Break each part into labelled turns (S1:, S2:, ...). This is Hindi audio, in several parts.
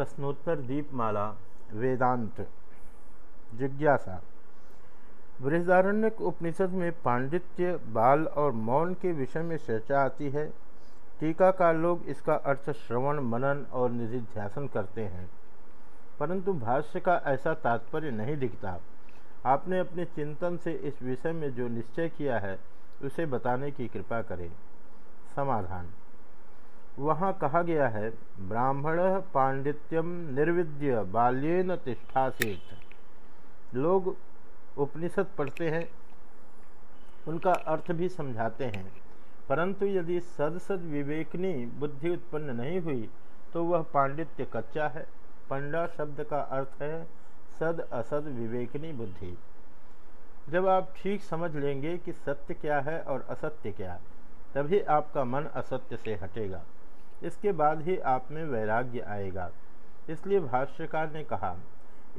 S1: प्रश्नोत्तर दीपमाला, वेदांत। जिज्ञासा। बृहदारण्य उपनिषद में पांडित्य, बाल और मौन के विषय में चर्चा आती है। टीकाकार लोग इसका अर्थ श्रवण, मनन और निधिध्यासन करते हैं। परंतु भाष्य का ऐसा तात्पर्य नहीं दिखता। आपने अपने चिंतन से इस विषय में जो निश्चय किया है, उसे बताने की कृपा करें। समाधान। वहाँ कहा गया है, ब्राह्मण पांडित्यम निर्विद्य बाल्यन तिष्ठासेत। लोग उपनिषद पढ़ते हैं, उनका अर्थ भी समझाते हैं। परंतु यदि सद सद विवेकनी बुद्धि उत्पन्न नहीं हुई तो वह पांडित्य कच्चा है। पंडा शब्द का अर्थ है, सद असद विवेकनी बुद्धि। जब आप ठीक समझ लेंगे कि सत्य क्या है और असत्य क्या, तभी आपका मन असत्य से हटेगा। इसके बाद ही आप में वैराग्य आएगा। इसलिए भाष्यकार ने कहा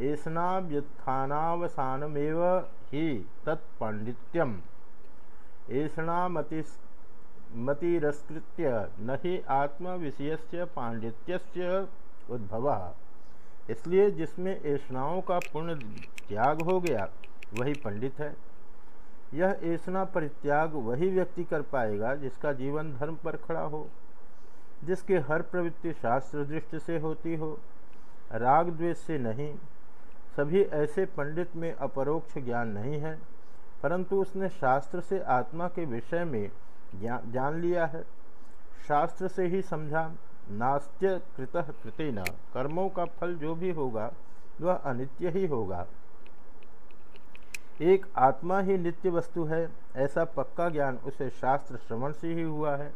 S1: ऐसना व्युत्थानावसानमेव ही तत्पांडित्यम ऐसना मति मतिरस्कृत्य न ही आत्म विषय से पांडित्य उद्भव। इसलिए जिसमें ऐसनाओं का पूर्ण त्याग हो गया, वही पंडित है। यह ऐसना परित्याग वही व्यक्ति कर पाएगा जिसका जीवन धर्म पर खड़ा हो। जिसके हर प्रवृत्ति शास्त्र दृष्टि से होती हो, राग द्वेष से नहीं, सभी ऐसे पंडित में अपरोक्ष ज्ञान नहीं है, परंतु उसने शास्त्र से आत्मा के विषय में जान लिया है। शास्त्र से ही समझा, नास्त्य कृत कृते न कर्मों का फल जो भी होगा, वह अनित्य ही होगा। एक आत्मा ही नित्य वस्तु है, ऐसा पक्का ज्ञान उसे शास्त्र श्रवण से ही हुआ है।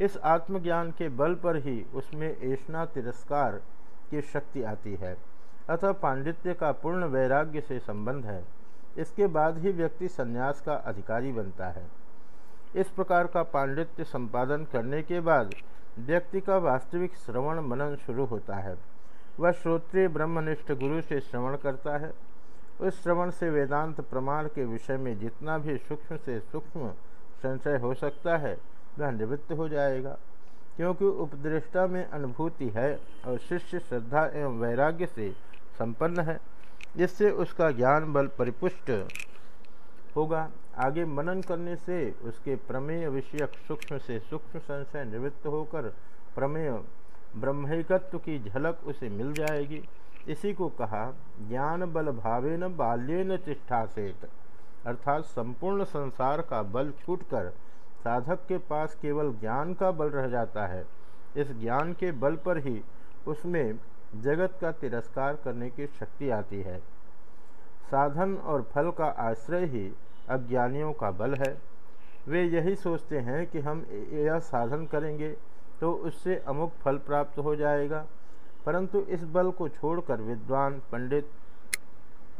S1: इस आत्मज्ञान के बल पर ही उसमें ऐसा तिरस्कार की शक्ति आती है। अतः पांडित्य का पूर्ण वैराग्य से संबंध है। इसके बाद ही व्यक्ति संन्यास का अधिकारी बनता है। इस प्रकार का पांडित्य संपादन करने के बाद व्यक्ति का वास्तविक श्रवण मनन शुरू होता है। वह श्रोत्रिय ब्रह्मनिष्ठ गुरु से श्रवण करता है। उस श्रवण से वेदांत प्रमाण के विषय में जितना भी सूक्ष्म से सूक्ष्म संशय हो सकता है वह निवृत्त हो जाएगा। क्योंकि उपदृष्टा में अनुभूति है और शिष्य श्रद्धा एवं वैराग्य से संपन्न है, जिससे उसका ज्ञान बल परिपुष्ट होगा। आगे मनन करने से उसके प्रमेय विषयक सूक्ष्म से सूक्ष्म संशय निवृत्त होकर प्रमेय ब्रह्मिकत्व की झलक उसे मिल जाएगी। इसी को कहा, ज्ञान बल भावे न बाल्य न तिष्ठासेत, अर्थात संपूर्ण संसार का बल छूटकर साधक के पास केवल ज्ञान का बल रह जाता है। इस ज्ञान के बल पर ही उसमें जगत का तिरस्कार करने की शक्ति आती है। साधन और फल का आश्रय ही अज्ञानियों का बल है। वे यही सोचते हैं कि हम यह साधन करेंगे तो उससे अमुक फल प्राप्त हो जाएगा। परंतु इस बल को छोड़कर विद्वान, पंडित,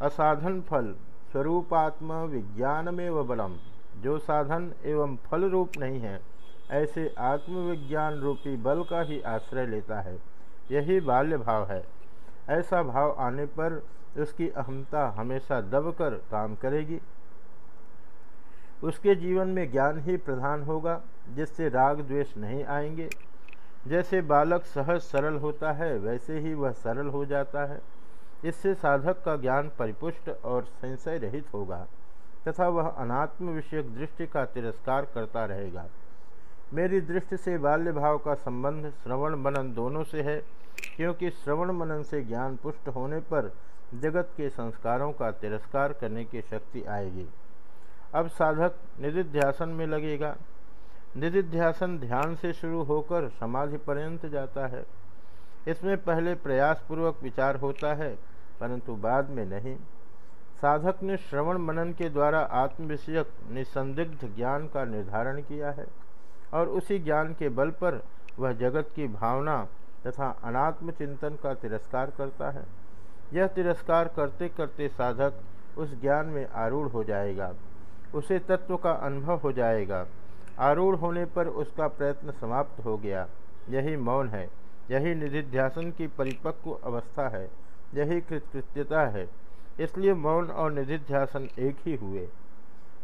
S1: असाधन फल, स्वरूपात्म विज्ञान में व बलम जो साधन एवं फल रूप नहीं है, ऐसे आत्मविज्ञान रूपी बल का ही आश्रय लेता है। यही बाल्य भाव है। ऐसा भाव आने पर उसकी अहमता हमेशा दबकर काम करेगी। उसके जीवन में ज्ञान ही प्रधान होगा, जिससे राग द्वेष नहीं आएँगे। जैसे बालक सहज सरल होता है, वैसे ही वह सरल हो जाता है। इससे साधक का ज्ञान परिपुष्ट और संशय रहित होगा। तथा वह अनात्म विषयक दृष्टि का तिरस्कार करता रहेगा। मेरी दृष्टि से बाल्य भाव का संबंध श्रवण मनन दोनों से है, क्योंकि श्रवण मनन से ज्ञान पुष्ट होने पर जगत के संस्कारों का तिरस्कार करने की शक्ति आएगी। अब साधक निधिध्यासन में लगेगा। निधिध्यासन ध्यान से शुरू होकर समाधि पर्यंत जाता है। इसमें पहले प्रयासपूर्वक विचार होता है, परंतु बाद में नहीं। साधक ने श्रवण मनन के द्वारा आत्मविषयक निसंदिग्ध ज्ञान का निर्धारण किया है और उसी ज्ञान के बल पर वह जगत की भावना तथा अनात्म चिंतन का तिरस्कार करता है। यह तिरस्कार करते करते साधक उस ज्ञान में आरूढ़ हो जाएगा। उसे तत्व का अनुभव हो जाएगा। आरूढ़ होने पर उसका प्रयत्न समाप्त हो गया। यही मौन है। यही निधिध्यासन की परिपक्व अवस्था है। यही कृतकृत्यता है। इसलिए मौन और निधिध्यासन एक ही हुए।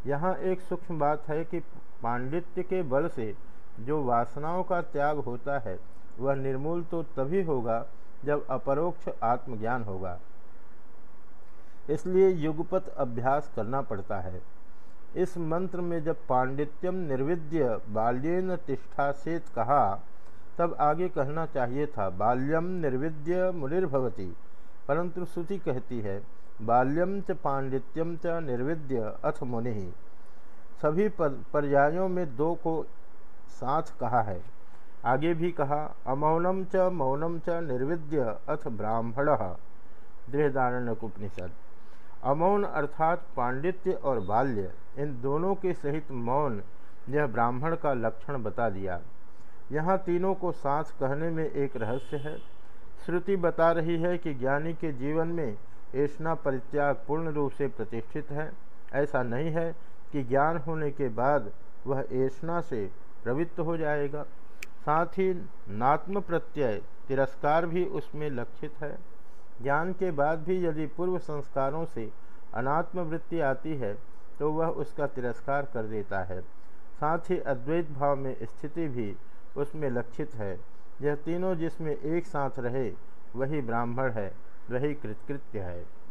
S1: यहाँ एक सूक्ष्म बात है कि पांडित्य के बल से जो वासनाओं का त्याग होता है, वह निर्मूल तो तभी होगा जब अपरोक्ष आत्मज्ञान होगा। इसलिए युगपत अभ्यास करना पड़ता है। इस मंत्र में जब पांडित्यम निर्विद्य बाल्यन तिष्ठा सेत कहा, तब आगे कहना चाहिए था, बाल्यम निर्विद्य मुनिर्भवती। परंतु श्रुति कहती है बाल्यम च पांडित्यम च निर्विद्य अथ मुनि। सभी पर्यायों में दो को साथ कहा है। आगे भी कहा, अमौनम च मौनम च निर्विद्य अथ ब्राह्मण। दृहदारण्य उपनिषद अमौन अर्थात पांडित्य और बाल्य, इन दोनों के सहित मौन, यह ब्राह्मण का लक्षण बता दिया। यहाँ तीनों को साथ कहने में एक रहस्य है। श्रुति बता रही है कि ज्ञानी के जीवन में ऐसा परित्याग पूर्ण रूप से प्रतिष्ठित है। ऐसा नहीं है कि ज्ञान होने के बाद वह ऐसा से प्रवृत्त हो जाएगा। साथ ही नात्म प्रत्यय तिरस्कार भी उसमें लक्षित है। ज्ञान के बाद भी यदि पूर्व संस्कारों से अनात्म वृत्ति आती है तो वह उसका तिरस्कार कर देता है। साथ ही अद्वैत भाव में स्थिति भी उसमें लक्षित है। यह तीनों जिसमें एक साथ रहे, वही ब्राह्मण है। वही कृतकृत्य है।